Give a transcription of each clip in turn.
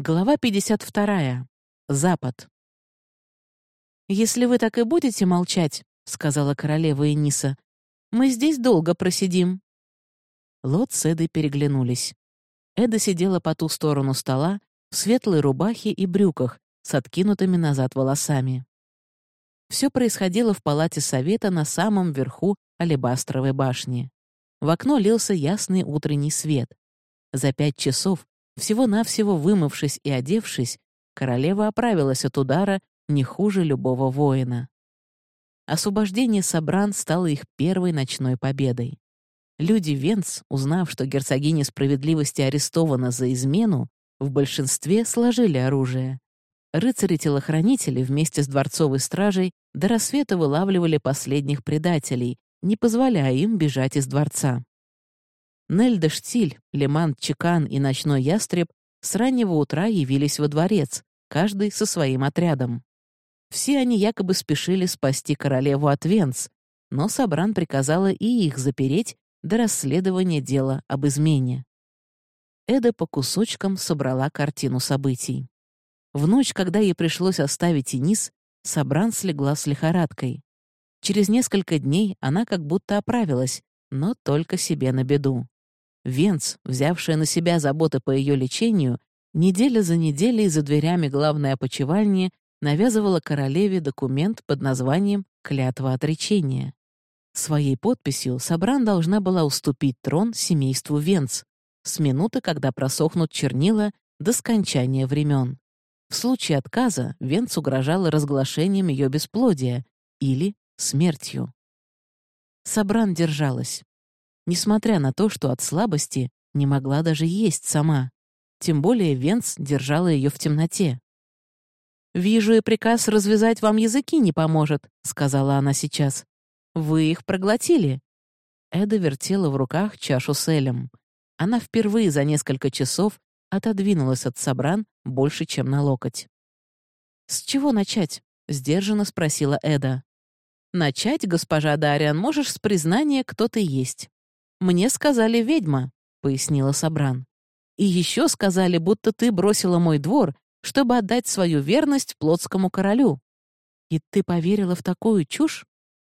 Глава 52. Запад. «Если вы так и будете молчать, — сказала королева Эниса, — мы здесь долго просидим». Лот с Эдой переглянулись. Эда сидела по ту сторону стола в светлой рубахе и брюках с откинутыми назад волосами. Все происходило в палате совета на самом верху алебастровой башни. В окно лился ясный утренний свет. За пять часов всего-навсего вымывшись и одевшись, королева оправилась от удара не хуже любого воина. Освобождение Сабран стало их первой ночной победой. Люди Венц, узнав, что герцогиня справедливости арестована за измену, в большинстве сложили оружие. Рыцари-телохранители вместе с дворцовой стражей до рассвета вылавливали последних предателей, не позволяя им бежать из дворца. Нельда Штиль, Леман Чекан и Ночной Ястреб с раннего утра явились во дворец, каждый со своим отрядом. Все они якобы спешили спасти королеву от Венц, но Сабран приказала и их запереть до расследования дела об измене. Эда по кусочкам собрала картину событий. В ночь, когда ей пришлось оставить Инис, Сабран слегла с лихорадкой. Через несколько дней она как будто оправилась, но только себе на беду. Венц, взявшая на себя заботы по ее лечению, неделя за неделей за дверями главной опочивальни навязывала королеве документ под названием «Клятва отречения». Своей подписью Сабран должна была уступить трон семейству Венц с минуты, когда просохнут чернила до скончания времен. В случае отказа Венц угрожала разглашением ее бесплодия или смертью. Сабран держалась несмотря на то, что от слабости не могла даже есть сама. Тем более Венц держала ее в темноте. «Вижу, и приказ развязать вам языки не поможет», — сказала она сейчас. «Вы их проглотили». Эда вертела в руках чашу с Элем. Она впервые за несколько часов отодвинулась от Сабран больше, чем на локоть. «С чего начать?» — сдержанно спросила Эда. «Начать, госпожа Дариан, можешь с признания, кто ты есть. «Мне сказали ведьма», — пояснила Сабран. «И еще сказали, будто ты бросила мой двор, чтобы отдать свою верность плотскому королю. И ты поверила в такую чушь?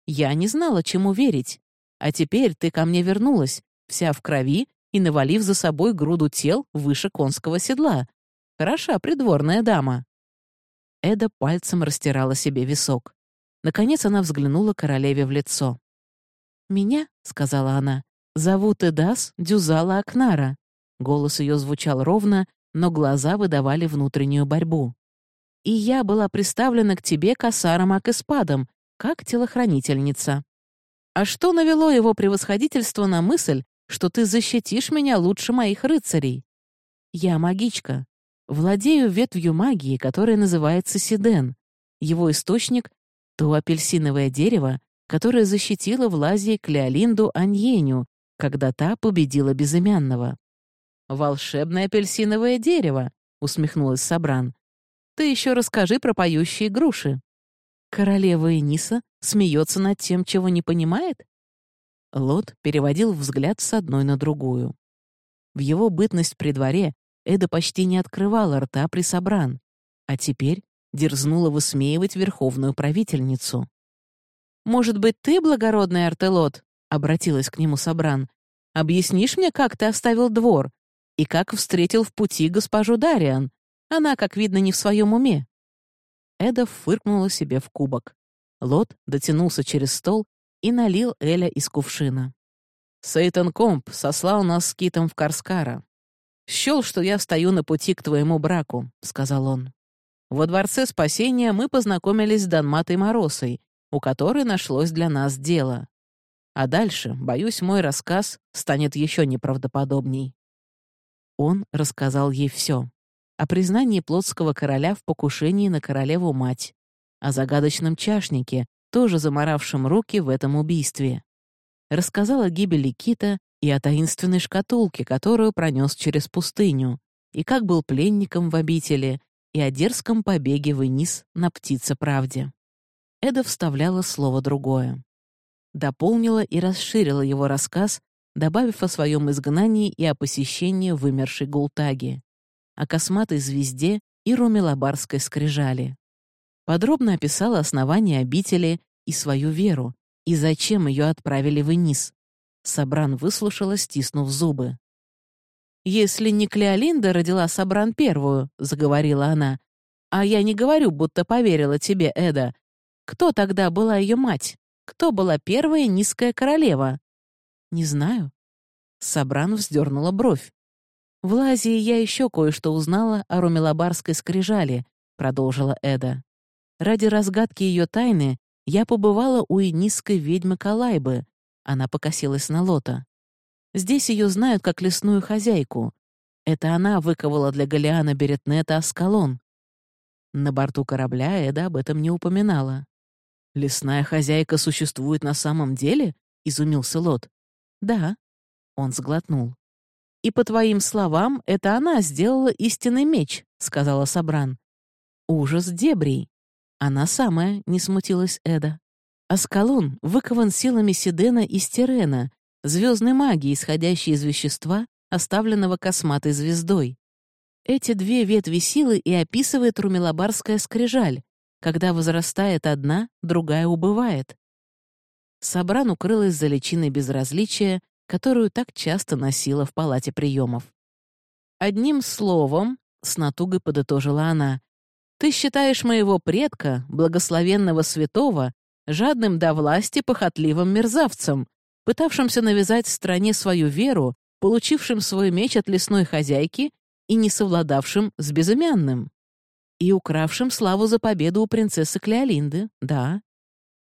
Я не знала, чему верить. А теперь ты ко мне вернулась, вся в крови и навалив за собой груду тел выше конского седла. Хороша придворная дама». Эда пальцем растирала себе висок. Наконец она взглянула королеве в лицо. «Меня?» — сказала она. «Зовут Эдас Дюзала Акнара». Голос ее звучал ровно, но глаза выдавали внутреннюю борьбу. «И я была приставлена к тебе косаром Акеспадом, как телохранительница. А что навело его превосходительство на мысль, что ты защитишь меня лучше моих рыцарей? Я магичка. Владею ветвью магии, которая называется Сиден. Его источник — то апельсиновое дерево, которое защитило в Лазии Клеолинду Аньеню, когда та победила безымянного. «Волшебное апельсиновое дерево», — усмехнулась Сабран. «Ты еще расскажи про поющие груши». Королева Эниса смеется над тем, чего не понимает? Лот переводил взгляд с одной на другую. В его бытность при дворе Эда почти не открывала рта при Сабран, а теперь дерзнула высмеивать верховную правительницу. «Может быть, ты, благородный Артелот, — обратилась к нему Сабран. «Объяснишь мне, как ты оставил двор? И как встретил в пути госпожу Дариан? Она, как видно, не в своем уме». Эда фыркнула себе в кубок. Лот дотянулся через стол и налил Эля из кувшина. «Сейтан Комп сослал нас с Китом в Карскара. Счел, что я стою на пути к твоему браку», — сказал он. «Во Дворце Спасения мы познакомились с Данматой Моросой, у которой нашлось для нас дело. А дальше, боюсь, мой рассказ станет еще неправдоподобней. Он рассказал ей все. О признании плотского короля в покушении на королеву-мать, о загадочном чашнике, тоже заморавшем руки в этом убийстве. Рассказал о гибели Кита и о таинственной шкатулке, которую пронес через пустыню, и как был пленником в обители, и о дерзком побеге вниз на птице-правде. Эда вставляла слово другое дополнила и расширила его рассказ, добавив о своем изгнании и о посещении вымершей Гултаги. о косматой звезде и румелобарской скрижали. Подробно описала основание обители и свою веру, и зачем ее отправили в Энис. Сабран выслушала, стиснув зубы. «Если не Клеолинда родила Сабран первую», — заговорила она, «а я не говорю, будто поверила тебе, Эда. Кто тогда была ее мать? Кто была первая низкая королева?» «Не знаю». Сабран вздернула бровь. «В Лазии я еще кое-что узнала о Румелобарской скрижали», — продолжила Эда. «Ради разгадки ее тайны я побывала у инисской ведьмы Калайбы. Она покосилась на Лота. Здесь ее знают как лесную хозяйку. Это она выковала для Галиана Беретнета Аскалон. На борту корабля Эда об этом не упоминала. «Лесная хозяйка существует на самом деле?» — изумился Лот. «Да». Он сглотнул. «И по твоим словам, это она сделала истинный меч», — сказала Сабран. «Ужас дебрей». «Она самая», — не смутилась Эда. Аскалон выкован силами Сидена и Стерена, звездной магии, исходящей из вещества, оставленного косматой звездой. Эти две ветви силы и описывает румелобарская скрижаль. Когда возрастает одна, другая убывает. Сабран укрылась за личиной безразличия, которую так часто носила в палате приемов. «Одним словом», — с натугой подытожила она, «ты считаешь моего предка, благословенного святого, жадным до власти похотливым мерзавцем, пытавшимся навязать стране свою веру, получившим свой меч от лесной хозяйки и не совладавшим с безымянным. И укравшим славу за победу у принцессы Клеолинды, да.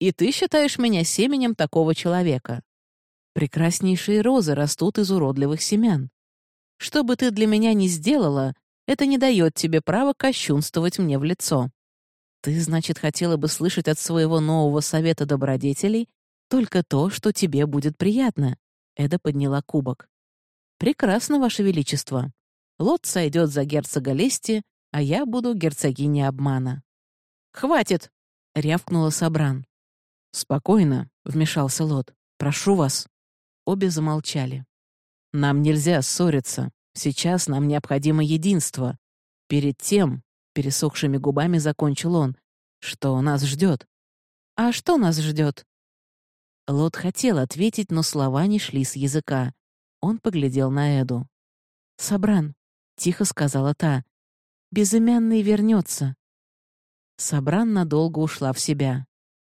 И ты считаешь меня семенем такого человека. Прекраснейшие розы растут из уродливых семян. Что бы ты для меня ни сделала, это не дает тебе права кощунствовать мне в лицо. Ты, значит, хотела бы слышать от своего нового совета добродетелей только то, что тебе будет приятно. Эда подняла кубок. Прекрасно, Ваше Величество. Лот сойдет за герцога лести, а я буду герцогиней обмана. Хватит! рявкнула Сабран. Спокойно, вмешался Лот. Прошу вас. Обе замолчали. Нам нельзя ссориться. Сейчас нам необходимо единство. Перед тем, пересохшими губами закончил он, что нас ждет. А что нас ждет? Лот хотел ответить, но слова не шли с языка. Он поглядел на Эду. «Сабран», — тихо сказала та, — «безымянный вернется». Сабран надолго ушла в себя.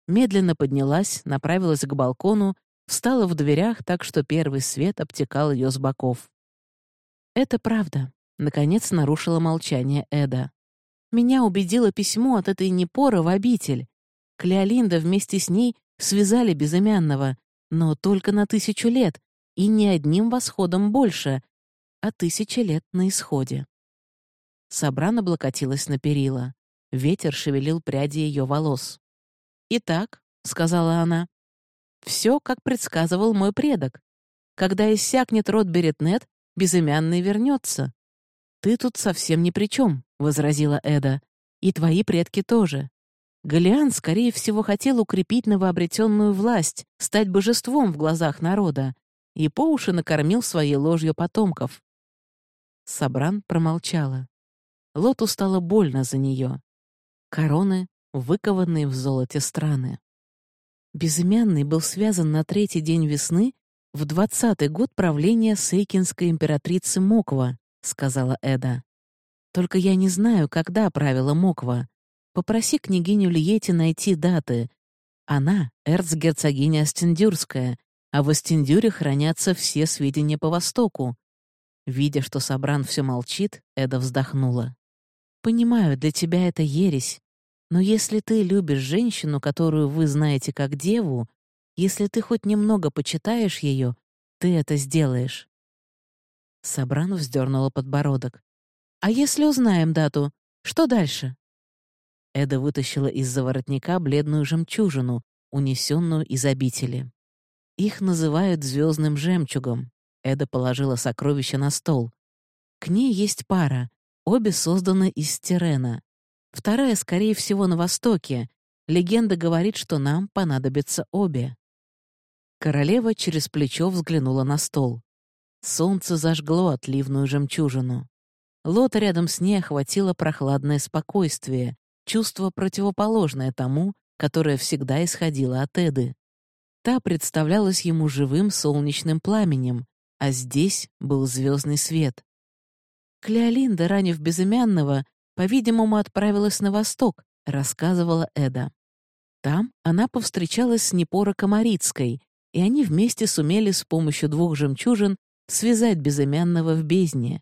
Медленно поднялась, направилась к балкону, встала в дверях так, что первый свет обтекал ее с боков. «Это правда», — наконец нарушила молчание Эда. «Меня убедило письмо от этой Непора в обитель. Клеолинда вместе с ней Связали безымянного, но только на тысячу лет, и не одним восходом больше, а тысяча лет на исходе. Сабран облокотилась на перила. Ветер шевелил пряди ее волос. «Итак», — сказала она, — «все, как предсказывал мой предок. Когда иссякнет род Беретнет, безымянный вернется». «Ты тут совсем ни при чем», — возразила Эда. «И твои предки тоже. Галиан, скорее всего, хотел укрепить новообретенную власть, стать божеством в глазах народа, и по уши накормил своей ложью потомков. Сабран промолчала. Лоту стало больно за нее. Короны, выкованные в золоте страны. Безымянный был связан на третий день весны в двадцатый год правления сейкинской императрицы Моква, сказала Эда. Только я не знаю, когда правила Моква. Попроси княгиню Лиети найти даты. Она — эрцгерцогиня Астендюрская, а в Астендюре хранятся все сведения по Востоку. Видя, что Сабран все молчит, Эда вздохнула. «Понимаю, для тебя это ересь. Но если ты любишь женщину, которую вы знаете как деву, если ты хоть немного почитаешь ее, ты это сделаешь». Сабран вздернула подбородок. «А если узнаем дату, что дальше?» Эда вытащила из-за воротника бледную жемчужину, унесенную из обители. Их называют звездным жемчугом. Эда положила сокровище на стол. К ней есть пара. Обе созданы из стирена. Вторая, скорее всего, на Востоке. Легенда говорит, что нам понадобятся обе. Королева через плечо взглянула на стол. Солнце зажгло отливную жемчужину. Лота рядом с ней охватило прохладное спокойствие, чувство, противоположное тому, которое всегда исходило от Эды. Та представлялась ему живым солнечным пламенем, а здесь был звездный свет. Клеолинда, ранив безымянного, по-видимому, отправилась на восток, рассказывала Эда. Там она повстречалась с Непора Комарицкой, и они вместе сумели с помощью двух жемчужин связать безымянного в бездне.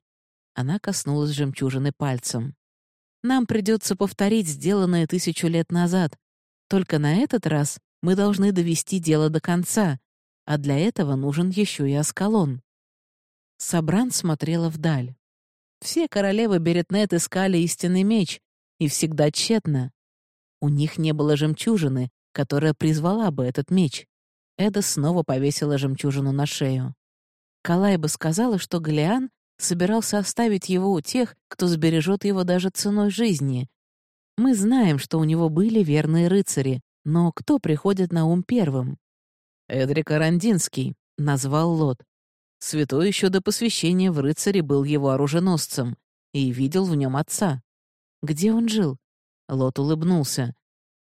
Она коснулась жемчужины пальцем. Нам придется повторить сделанное тысячу лет назад. Только на этот раз мы должны довести дело до конца, а для этого нужен еще и Аскалон. Сабран смотрела вдаль. Все королевы Беретнет искали истинный меч, и всегда тщетно. У них не было жемчужины, которая призвала бы этот меч. Эда снова повесила жемчужину на шею. Калайба сказала, что Галиан собирался оставить его у тех, кто сбережет его даже ценой жизни. Мы знаем, что у него были верные рыцари, но кто приходит на ум первым? «Эдрик Арандинский», — назвал Лот. Святой еще до посвящения в рыцаре был его оруженосцем и видел в нем отца. Где он жил? Лот улыбнулся.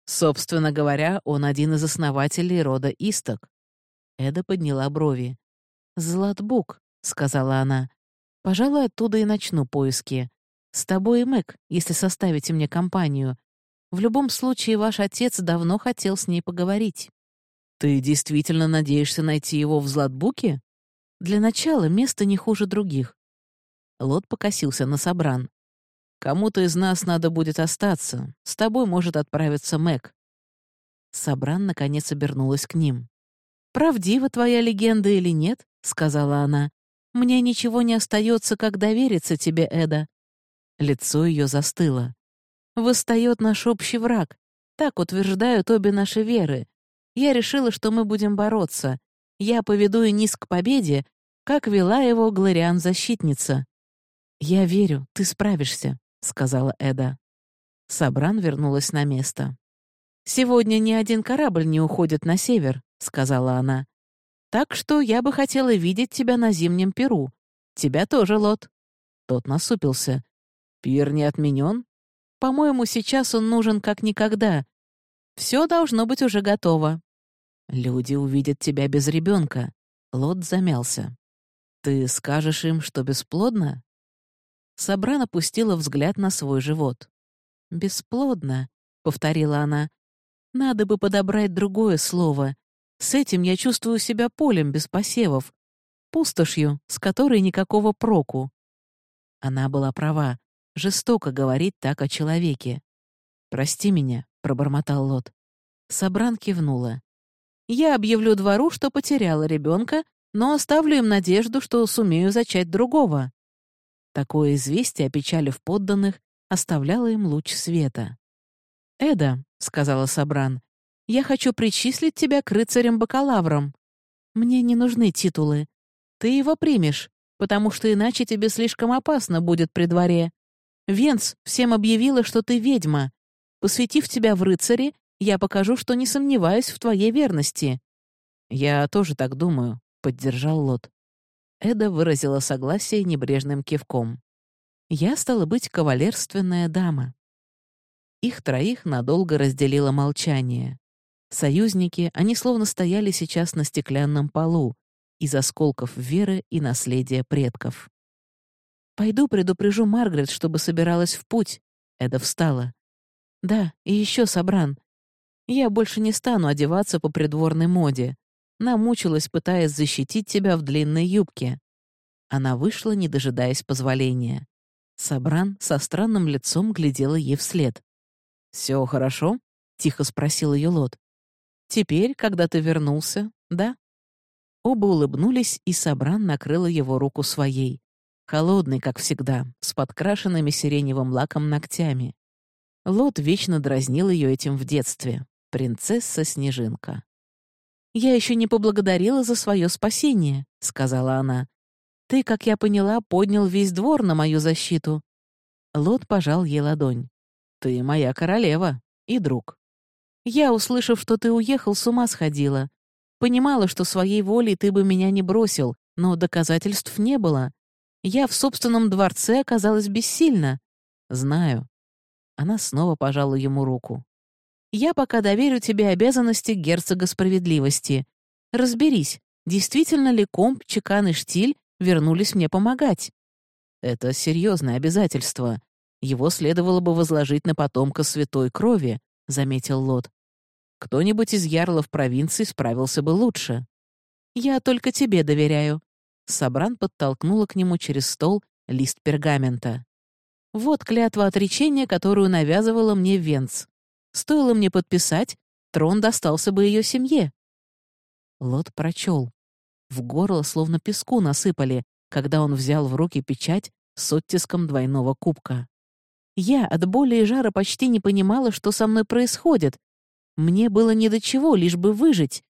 Собственно говоря, он один из основателей рода Исток. Эда подняла брови. «Златбук», — сказала она. «Пожалуй, оттуда и начну поиски. С тобой и Мэг, если составите мне компанию. В любом случае, ваш отец давно хотел с ней поговорить». «Ты действительно надеешься найти его в Златбуке?» «Для начала место не хуже других». Лот покосился на Собран. «Кому-то из нас надо будет остаться. С тобой может отправиться Мэг». Собран наконец обернулась к ним. «Правдива твоя легенда или нет?» — сказала она. «Мне ничего не остается, как довериться тебе, Эда». Лицо ее застыло. «Восстает наш общий враг. Так утверждают обе наши веры. Я решила, что мы будем бороться. Я поведу Энис к победе, как вела его Глориан-защитница». «Я верю, ты справишься», — сказала Эда. Сабран вернулась на место. «Сегодня ни один корабль не уходит на север», — сказала она. «Так что я бы хотела видеть тебя на зимнем Перу. Тебя тоже, Лот». Тот насупился. «Пир не отменен? По-моему, сейчас он нужен как никогда. Все должно быть уже готово». «Люди увидят тебя без ребенка. Лот замялся. «Ты скажешь им, что бесплодно?» Сабран опустила взгляд на свой живот. «Бесплодно», — повторила она. «Надо бы подобрать другое слово. С этим я чувствую себя полем без посевов, пустошью, с которой никакого проку». Она была права. Жестоко говорить так о человеке. «Прости меня», — пробормотал Лот. Сабран кивнула. Я объявлю двору, что потеряла ребенка, но оставлю им надежду, что сумею зачать другого». Такое известие, опечалив подданных, оставляло им луч света. «Эда», — сказала Сабран, — «я хочу причислить тебя к рыцарям-бакалаврам. Мне не нужны титулы. Ты его примешь, потому что иначе тебе слишком опасно будет при дворе. Венц всем объявила, что ты ведьма. Посвятив тебя в рыцари, я покажу, что не сомневаюсь в твоей верности». «Я тоже так думаю», — поддержал Лот. Эда выразила согласие небрежным кивком. «Я стала быть кавалерственная дама». Их троих надолго разделило молчание. Союзники, они словно стояли сейчас на стеклянном полу, из осколков веры и наследия предков. «Пойду предупрежу Маргарет, чтобы собиралась в путь», — Эда встала. «Да, и еще Собран. Я больше не стану одеваться по придворной моде. Намучилась, пытаясь защитить тебя в длинной юбке». Она вышла, не дожидаясь позволения. Сабран со странным лицом глядела ей вслед. «Все хорошо?» — тихо спросил ее Лот. «Теперь, когда ты вернулся, да?» Оба улыбнулись, и Сабран накрыла его руку своей. Холодный, как всегда, с подкрашенными сиреневым лаком ногтями. Лот вечно дразнил ее этим в детстве. Принцесса-снежинка. «Я еще не поблагодарила за свое спасение», — сказала она. «Ты, как я поняла, поднял весь двор на мою защиту». Лот пожал ей ладонь. «Ты моя королева и друг». «Я, услышав, что ты уехал, с ума сходила. Понимала, что своей волей ты бы меня не бросил, но доказательств не было. Я в собственном дворце оказалась бессильна. Знаю. Она снова пожала ему руку. Я пока доверю тебе обязанности герцога справедливости. Разберись, действительно ли комп, чекан и штиль вернулись мне помогать. Это серьезное обязательство. Его следовало бы возложить на потомка святой крови, заметил Лот. Кто-нибудь из ярлов провинции справился бы лучше. Я только тебе доверяю. Сабран подтолкнула к нему через стол лист пергамента. Вот клятва отречения, которую навязывала мне Венц. Стоило мне подписать, трон достался бы ее семье. Лот прочел. В горло словно песку насыпали, когда он взял в руки печать с оттиском двойного кубка. Я от боли и жара почти не понимала, что со мной происходит. Мне было ни до чего, лишь бы выжить.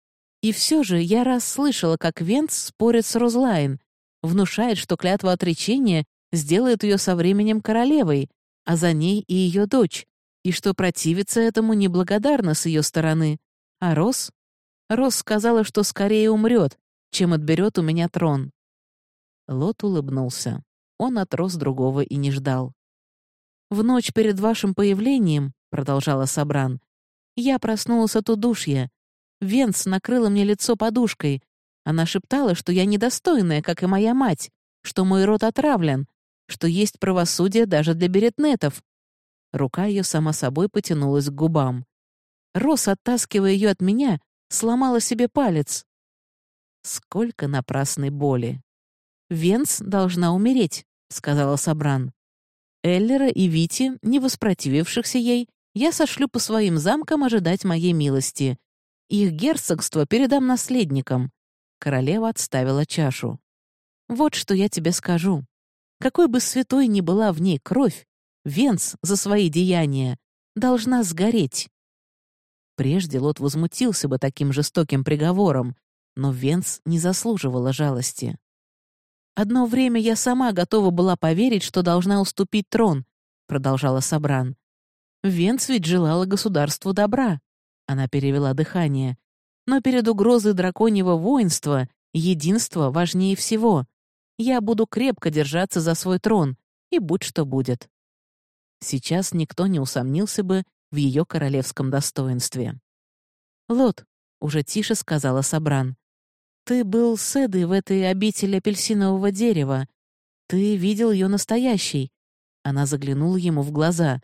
И все же я раз слышала, как Венц спорит с Розлайн, внушает, что клятва отречения сделает ее со временем королевой, а за ней и ее дочь, и что противиться этому неблагодарно с ее стороны. А Рос? Рос сказала, что скорее умрет, чем отберет у меня трон. Лот улыбнулся. Он от Рос другого и не ждал. «В ночь перед вашим появлением», — продолжала Сабран, — «я проснулась от удушья. Венц накрыла мне лицо подушкой. Она шептала, что я недостойная, как и моя мать, что мой род отравлен, что есть правосудие даже для беретнетов, Рука ее сама собой потянулась к губам. Рос, оттаскивая ее от меня, сломала себе палец. Сколько напрасной боли. «Венс должна умереть», — сказала Сабран. Эллера и Вити, не воспротивившихся ей, я сошлю по своим замкам ожидать моей милости. Их герцогство передам наследникам. Королева отставила чашу. Вот что я тебе скажу. Какой бы святой ни была в ней кровь, Венс за свои деяния должна сгореть. Прежде Лот возмутился бы таким жестоким приговором, но Венс не заслуживала жалости. «Одно время я сама готова была поверить, что должна уступить трон», — продолжала Сабран. «Венс ведь желала государству добра», — она перевела дыхание. «Но перед угрозой драконьего воинства единство важнее всего. Я буду крепко держаться за свой трон, и будь что будет». Сейчас никто не усомнился бы в ее королевском достоинстве. «Лот», — уже тише сказала Сабран, — «ты был с Эдой в этой обители апельсинового дерева. Ты видел ее настоящей». Она заглянула ему в глаза.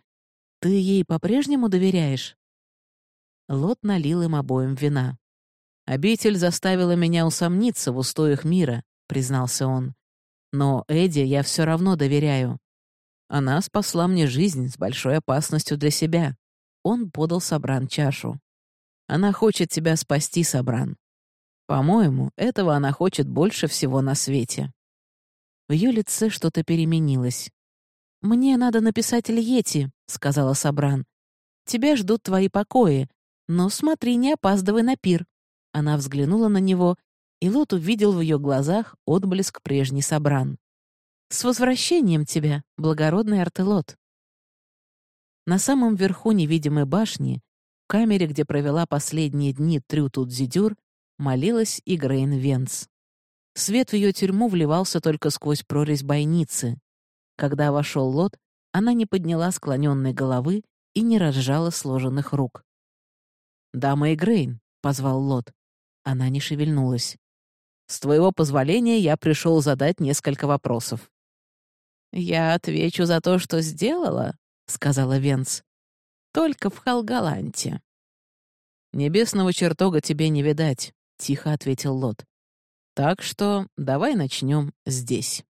«Ты ей по-прежнему доверяешь?» Лот налил им обоим вина. «Обитель заставила меня усомниться в устоях мира», — признался он. «Но Эдди я все равно доверяю. Она спасла мне жизнь с большой опасностью для себя. Он подал Сабран чашу. Она хочет тебя спасти, Сабран. По-моему, этого она хочет больше всего на свете. В ее лице что-то переменилось. «Мне надо написать Льети», — сказала Сабран. «Тебя ждут твои покои, но смотри, не опаздывай на пир». Она взглянула на него, и Лот увидел в ее глазах отблеск прежней Сабран. «С возвращением тебя, благородный Артелот!» На самом верху невидимой башни, в камере, где провела последние дни Трютут-Зидюр, молилась и Грейн Венц. Свет в ее тюрьму вливался только сквозь прорезь бойницы. Когда вошел Лот, она не подняла склоненной головы и не разжала сложенных рук. «Дама Игрейн», — позвал Лот. Она не шевельнулась. «С твоего позволения я пришел задать несколько вопросов». «Я отвечу за то, что сделала», — сказала Венц. «Только в Халгаланте». «Небесного чертога тебе не видать», — тихо ответил Лот. «Так что давай начнем здесь».